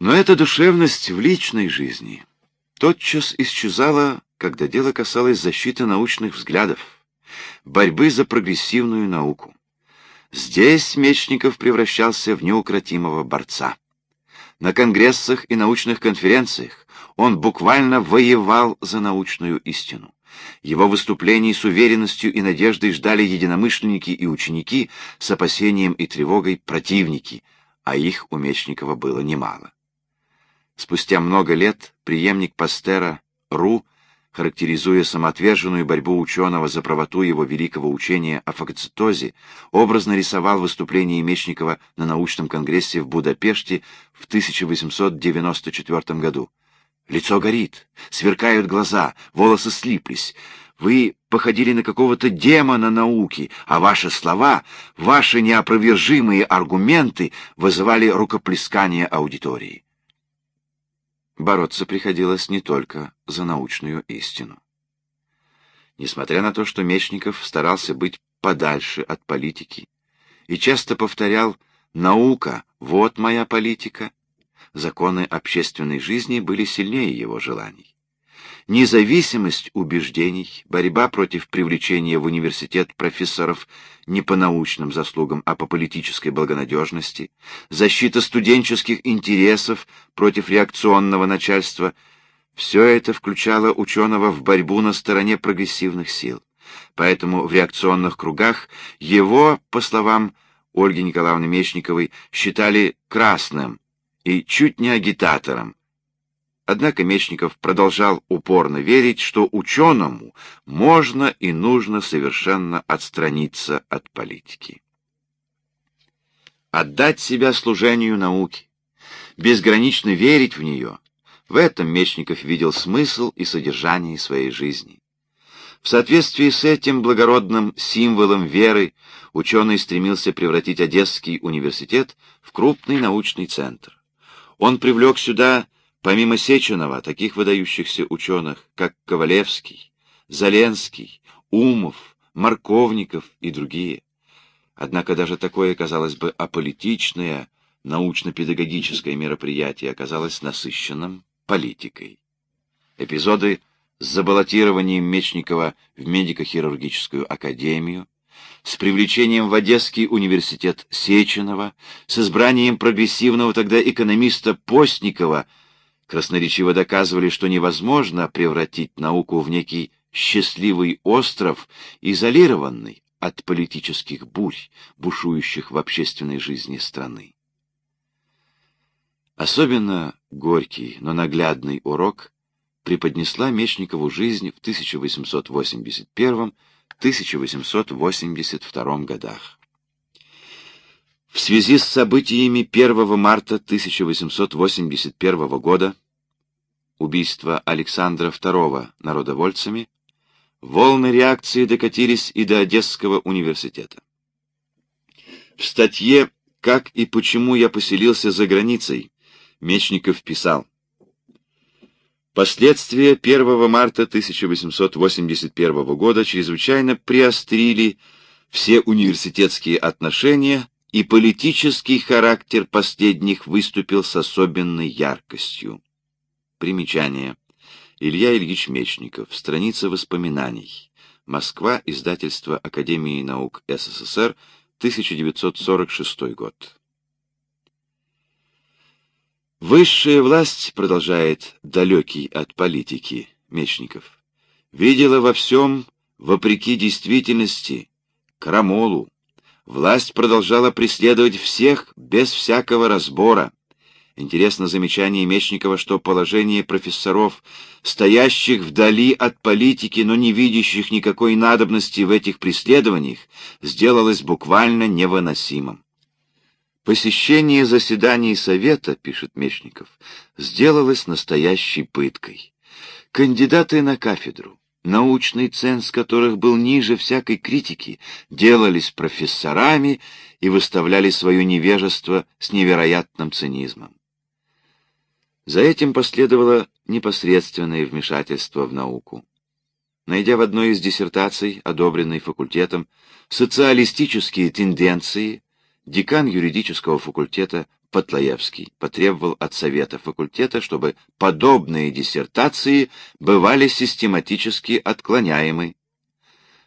Но эта душевность в личной жизни тотчас исчезала, когда дело касалось защиты научных взглядов, борьбы за прогрессивную науку. Здесь Мечников превращался в неукротимого борца. На конгрессах и научных конференциях он буквально воевал за научную истину. Его выступлений с уверенностью и надеждой ждали единомышленники и ученики, с опасением и тревогой противники, а их у Мечникова было немало. Спустя много лет преемник Пастера Ру, характеризуя самоотверженную борьбу ученого за правоту его великого учения о фагоцитозе, образно рисовал выступление Мечникова на научном конгрессе в Будапеште в 1894 году. Лицо горит, сверкают глаза, волосы слиплись. Вы походили на какого-то демона науки, а ваши слова, ваши неопровержимые аргументы вызывали рукоплескание аудитории бороться приходилось не только за научную истину. Несмотря на то, что Мечников старался быть подальше от политики и часто повторял «наука, вот моя политика», законы общественной жизни были сильнее его желаний. Независимость убеждений, борьба против привлечения в университет профессоров не по научным заслугам, а по политической благонадежности, защита студенческих интересов против реакционного начальства – все это включало ученого в борьбу на стороне прогрессивных сил. Поэтому в реакционных кругах его, по словам Ольги Николаевны Мечниковой, считали красным и чуть не агитатором, Однако Мечников продолжал упорно верить, что ученому можно и нужно совершенно отстраниться от политики. Отдать себя служению науки, безгранично верить в нее — в этом Мечников видел смысл и содержание своей жизни. В соответствии с этим благородным символом веры ученый стремился превратить Одесский университет в крупный научный центр. Он привлек сюда Помимо Сеченова, таких выдающихся ученых, как Ковалевский, Заленский, Умов, Марковников и другие. Однако даже такое, казалось бы, аполитичное, научно-педагогическое мероприятие оказалось насыщенным политикой. Эпизоды с забаллотированием Мечникова в медико-хирургическую академию, с привлечением в Одесский университет Сеченова, с избранием прогрессивного тогда экономиста Постникова – красноречиво доказывали, что невозможно превратить науку в некий счастливый остров, изолированный от политических бурь, бушующих в общественной жизни страны. Особенно горький, но наглядный урок преподнесла Мечникову жизнь в 1881-1882 годах. В связи с событиями 1 марта 1881 года, убийства Александра II народовольцами, волны реакции докатились и до Одесского университета. В статье «Как и почему я поселился за границей» Мечников писал Последствия 1 марта 1881 года чрезвычайно приострили все университетские отношения и политический характер последних выступил с особенной яркостью. Примечание. Илья Ильич Мечников. Страница воспоминаний. Москва. Издательство Академии наук СССР. 1946 год. Высшая власть, продолжает далекий от политики Мечников, видела во всем, вопреки действительности, крамолу, Власть продолжала преследовать всех без всякого разбора. Интересно замечание Мечникова, что положение профессоров, стоящих вдали от политики, но не видящих никакой надобности в этих преследованиях, сделалось буквально невыносимым. Посещение заседаний Совета, пишет Мечников, сделалось настоящей пыткой. Кандидаты на кафедру, научный ценз которых был ниже всякой критики, делались профессорами и выставляли свое невежество с невероятным цинизмом. За этим последовало непосредственное вмешательство в науку. Найдя в одной из диссертаций, одобренной факультетом, социалистические тенденции, декан юридического факультета Потлоевский потребовал от Совета факультета, чтобы подобные диссертации бывали систематически отклоняемы.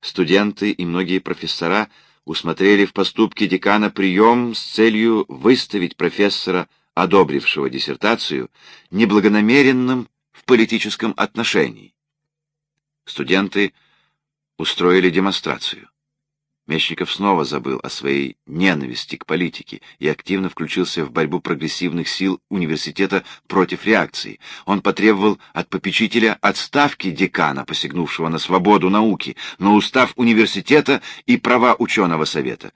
Студенты и многие профессора усмотрели в поступке декана прием с целью выставить профессора, одобрившего диссертацию, неблагонамеренным в политическом отношении. Студенты устроили демонстрацию. Мечников снова забыл о своей ненависти к политике и активно включился в борьбу прогрессивных сил университета против реакции. Он потребовал от попечителя отставки декана, посягнувшего на свободу науки, на устав университета и права ученого совета.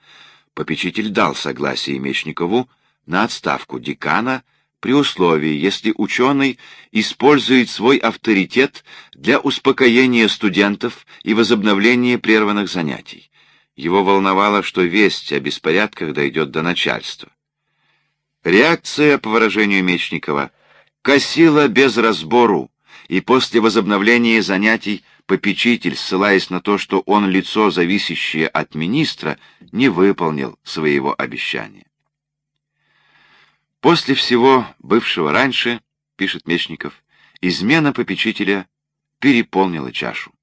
Попечитель дал согласие Мечникову на отставку декана при условии, если ученый использует свой авторитет для успокоения студентов и возобновления прерванных занятий. Его волновало, что весть о беспорядках дойдет до начальства. Реакция, по выражению Мечникова, косила без разбору, и после возобновления занятий попечитель, ссылаясь на то, что он лицо, зависящее от министра, не выполнил своего обещания. После всего бывшего раньше, пишет Мечников, измена попечителя переполнила чашу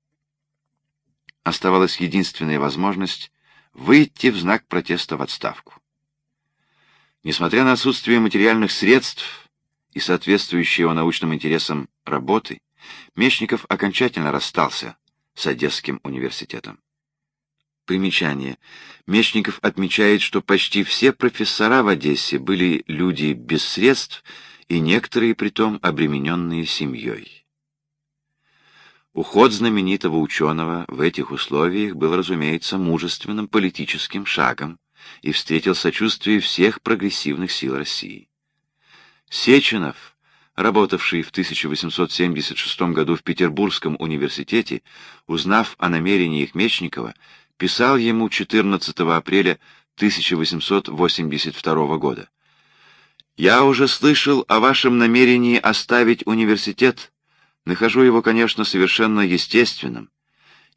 оставалась единственная возможность выйти в знак протеста в отставку. Несмотря на отсутствие материальных средств и соответствующего научным интересам работы, Мечников окончательно расстался с Одесским университетом. Примечание. Мечников отмечает, что почти все профессора в Одессе были люди без средств и некоторые, притом, обремененные семьей. Уход знаменитого ученого в этих условиях был, разумеется, мужественным политическим шагом и встретил сочувствие всех прогрессивных сил России. Сеченов, работавший в 1876 году в Петербургском университете, узнав о намерениях Мечникова, писал ему 14 апреля 1882 года. «Я уже слышал о вашем намерении оставить университет, Нахожу его, конечно, совершенно естественным.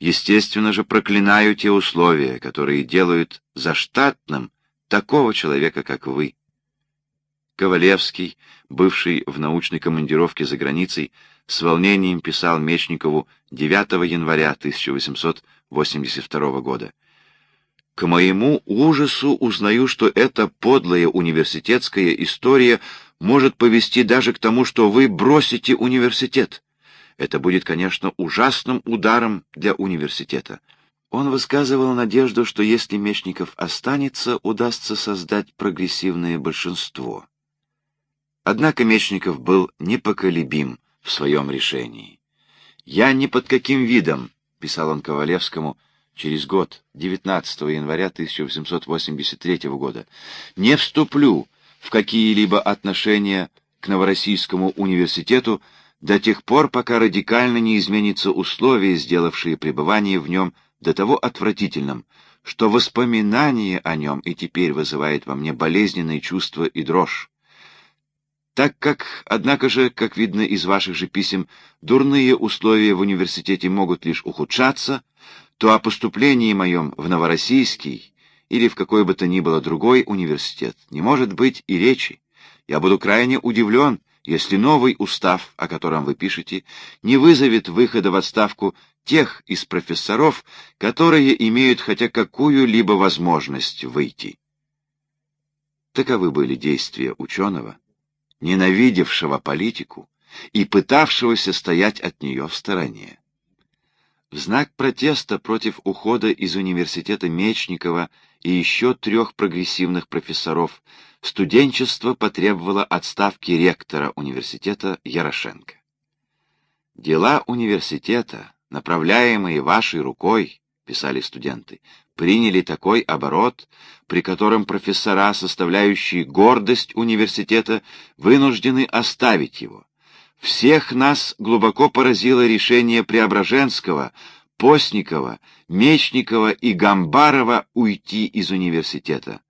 Естественно же проклинаю те условия, которые делают заштатным такого человека, как вы. Ковалевский, бывший в научной командировке за границей, с волнением писал Мечникову 9 января 1882 года. К моему ужасу узнаю, что эта подлая университетская история может повести даже к тому, что вы бросите университет. Это будет, конечно, ужасным ударом для университета. Он высказывал надежду, что если Мечников останется, удастся создать прогрессивное большинство. Однако Мечников был непоколебим в своем решении. «Я ни под каким видом», — писал он Ковалевскому через год, 19 января 1883 года, «не вступлю в какие-либо отношения к Новороссийскому университету, до тех пор, пока радикально не изменятся условия, сделавшие пребывание в нем до того отвратительным, что воспоминание о нем и теперь вызывает во мне болезненные чувства и дрожь. Так как, однако же, как видно из ваших же писем, дурные условия в университете могут лишь ухудшаться, то о поступлении моем в Новороссийский или в какой бы то ни было другой университет не может быть и речи. Я буду крайне удивлен, если новый устав, о котором вы пишете, не вызовет выхода в отставку тех из профессоров, которые имеют хотя какую-либо возможность выйти. Таковы были действия ученого, ненавидевшего политику и пытавшегося стоять от нее в стороне. В знак протеста против ухода из университета Мечникова и еще трех прогрессивных профессоров студенчество потребовало отставки ректора университета Ярошенко. «Дела университета, направляемые вашей рукой, — писали студенты, — приняли такой оборот, при котором профессора, составляющие гордость университета, вынуждены оставить его. Всех нас глубоко поразило решение Преображенского, Постникова, Мечникова и Гамбарова уйти из университета.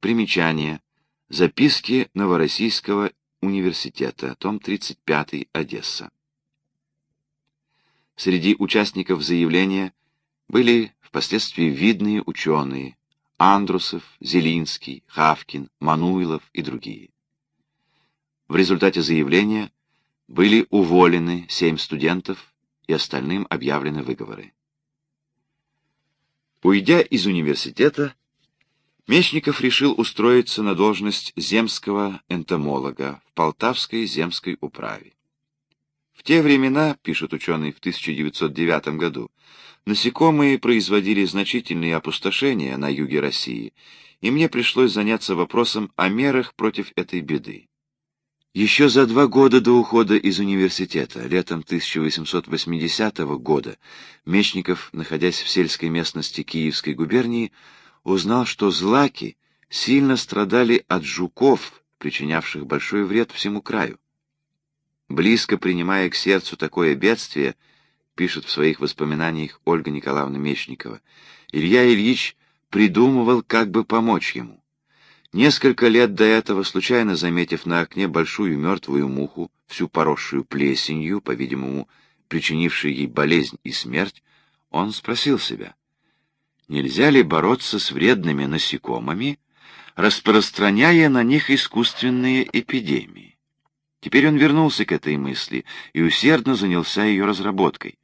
Примечание. Записки Новороссийского университета, том 35, Одесса. Среди участников заявления были впоследствии видные ученые Андрусов, Зелинский, Хавкин, Мануилов и другие. В результате заявления были уволены семь студентов и остальным объявлены выговоры. Уйдя из университета, Мечников решил устроиться на должность земского энтомолога в Полтавской земской управе. В те времена, пишет ученый в 1909 году, насекомые производили значительные опустошения на юге России, и мне пришлось заняться вопросом о мерах против этой беды. Еще за два года до ухода из университета, летом 1880 года, Мечников, находясь в сельской местности Киевской губернии, узнал, что злаки сильно страдали от жуков, причинявших большой вред всему краю. Близко принимая к сердцу такое бедствие, пишет в своих воспоминаниях Ольга Николаевна Мечникова, Илья Ильич придумывал, как бы помочь ему. Несколько лет до этого, случайно заметив на окне большую мертвую муху, всю поросшую плесенью, по-видимому, причинившую ей болезнь и смерть, он спросил себя, нельзя ли бороться с вредными насекомыми, распространяя на них искусственные эпидемии. Теперь он вернулся к этой мысли и усердно занялся ее разработкой.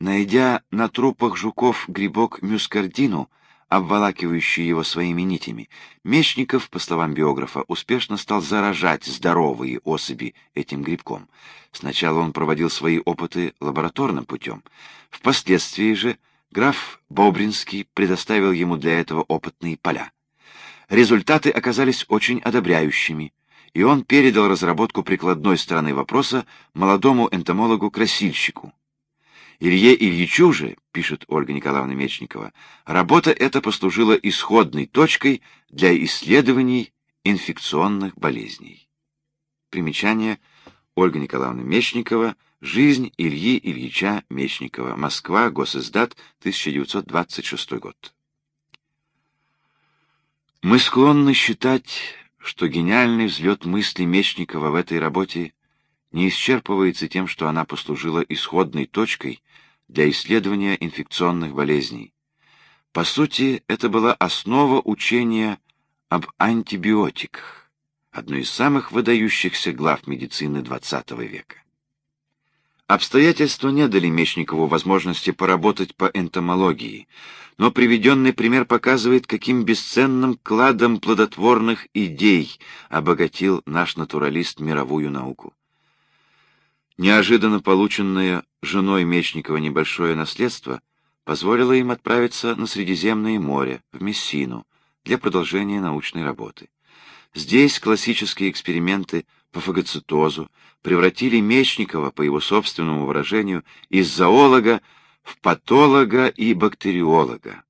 Найдя на трупах жуков грибок мюскардину, обволакивающий его своими нитями, Мечников, по словам биографа, успешно стал заражать здоровые особи этим грибком. Сначала он проводил свои опыты лабораторным путем. Впоследствии же Граф Бобринский предоставил ему для этого опытные поля. Результаты оказались очень одобряющими, и он передал разработку прикладной стороны вопроса молодому энтомологу-красильщику. Илье Ильичу же, пишет Ольга Николаевна Мечникова, работа эта послужила исходной точкой для исследований инфекционных болезней. Примечание Ольга Николаевна Мечникова – Жизнь Ильи Ильича Мечникова. Москва. Госиздат. 1926 год. Мы склонны считать, что гениальный взлет мысли Мечникова в этой работе не исчерпывается тем, что она послужила исходной точкой для исследования инфекционных болезней. По сути, это была основа учения об антибиотиках, одной из самых выдающихся глав медицины XX века. Обстоятельства не дали Мечникову возможности поработать по энтомологии, но приведенный пример показывает, каким бесценным кладом плодотворных идей обогатил наш натуралист мировую науку. Неожиданно полученное женой Мечникова небольшое наследство позволило им отправиться на Средиземное море, в Мессину, для продолжения научной работы. Здесь классические эксперименты по фагоцитозу превратили Мечникова, по его собственному выражению, из зоолога в патолога и бактериолога.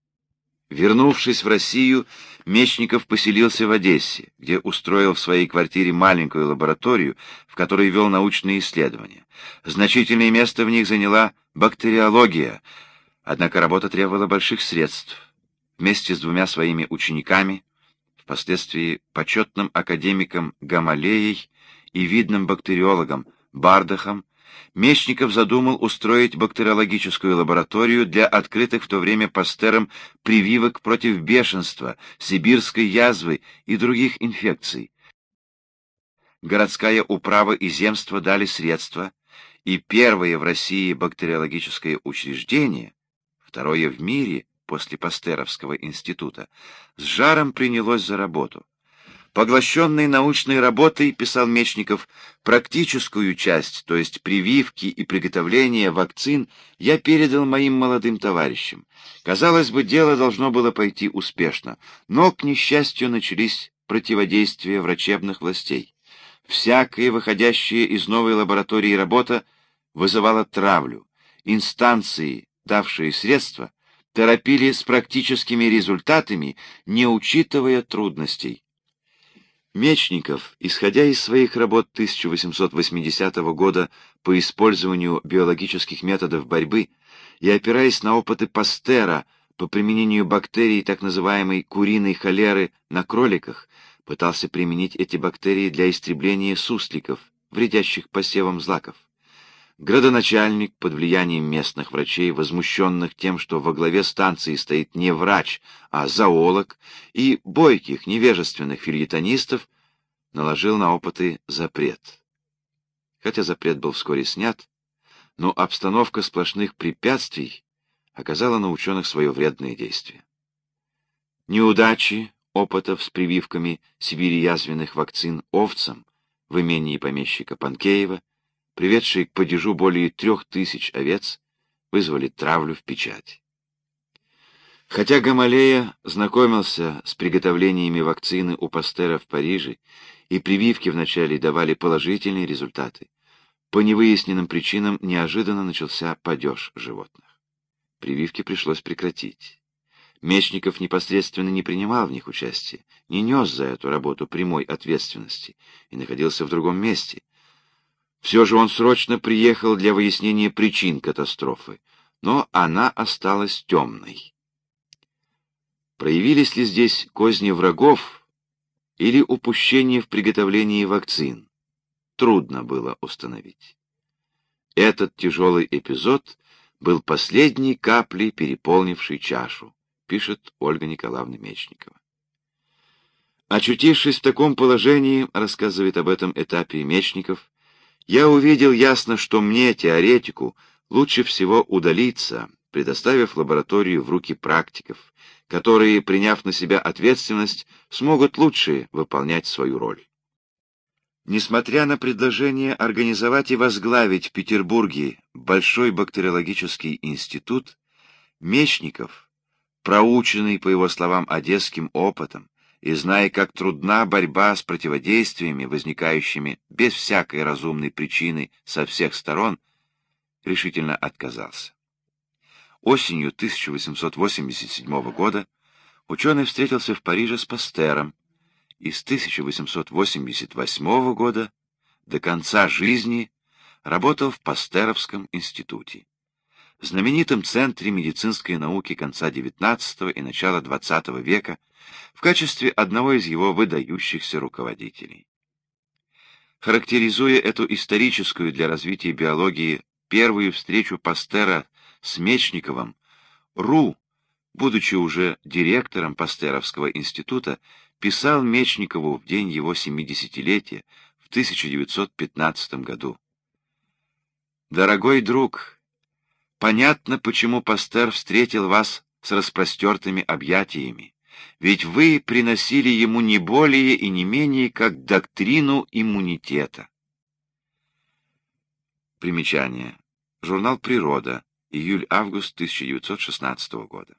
Вернувшись в Россию, Мечников поселился в Одессе, где устроил в своей квартире маленькую лабораторию, в которой вел научные исследования. Значительное место в них заняла бактериология, однако работа требовала больших средств. Вместе с двумя своими учениками, впоследствии почетным академиком Гамалеей, и видным бактериологом Бардахом, Мечников задумал устроить бактериологическую лабораторию для открытых в то время пастером прививок против бешенства, сибирской язвы и других инфекций. Городская управа и земство дали средства, и первое в России бактериологическое учреждение, второе в мире после Пастеровского института, с жаром принялось за работу. Поглощенный научной работой, писал Мечников, практическую часть, то есть прививки и приготовление вакцин, я передал моим молодым товарищам. Казалось бы, дело должно было пойти успешно, но, к несчастью, начались противодействия врачебных властей. Всякая выходящая из новой лаборатории работа вызывала травлю. Инстанции, давшие средства, торопили с практическими результатами, не учитывая трудностей. Мечников, исходя из своих работ 1880 года по использованию биологических методов борьбы и опираясь на опыты Пастера по применению бактерий так называемой куриной холеры на кроликах, пытался применить эти бактерии для истребления сусликов, вредящих посевам злаков. Градоначальник под влиянием местных врачей, возмущенных тем, что во главе станции стоит не врач, а зоолог, и бойких невежественных фильетонистов, наложил на опыты запрет. Хотя запрет был вскоре снят, но обстановка сплошных препятствий оказала на ученых свое вредное действие. Неудачи опытов с прививками сибири-язвенных вакцин овцам в имении помещика Панкеева, приведшие к падежу более трех тысяч овец, вызвали травлю в печать. Хотя Гамалея знакомился с приготовлениями вакцины у Пастера в Париже, и прививки вначале давали положительные результаты, по невыясненным причинам неожиданно начался падеж животных. Прививки пришлось прекратить. Мечников непосредственно не принимал в них участие, не нес за эту работу прямой ответственности и находился в другом месте. Все же он срочно приехал для выяснения причин катастрофы, но она осталась темной. Проявились ли здесь козни врагов или упущение в приготовлении вакцин? Трудно было установить. Этот тяжелый эпизод был последней каплей, переполнившей чашу пишет Ольга Николаевна Мечникова. Очутившись в таком положении, рассказывает об этом этапе Мечников, я увидел ясно, что мне, теоретику, лучше всего удалиться, предоставив лабораторию в руки практиков, которые, приняв на себя ответственность, смогут лучше выполнять свою роль. Несмотря на предложение организовать и возглавить в Петербурге Большой бактериологический институт, Мечников проученный, по его словам, одесским опытом, и зная, как трудна борьба с противодействиями, возникающими без всякой разумной причины со всех сторон, решительно отказался. Осенью 1887 года ученый встретился в Париже с Пастером, и с 1888 года до конца жизни работал в Пастеровском институте знаменитом центре медицинской науки конца XIX и начала XX века в качестве одного из его выдающихся руководителей. Характеризуя эту историческую для развития биологии первую встречу Пастера с Мечниковым, Ру, будучи уже директором Пастеровского института, писал Мечникову в день его 70-летия в 1915 году. «Дорогой друг, Понятно, почему Пастер встретил вас с распростертыми объятиями, ведь вы приносили ему не более и не менее, как доктрину иммунитета. Примечание. Журнал «Природа», июль-август 1916 года.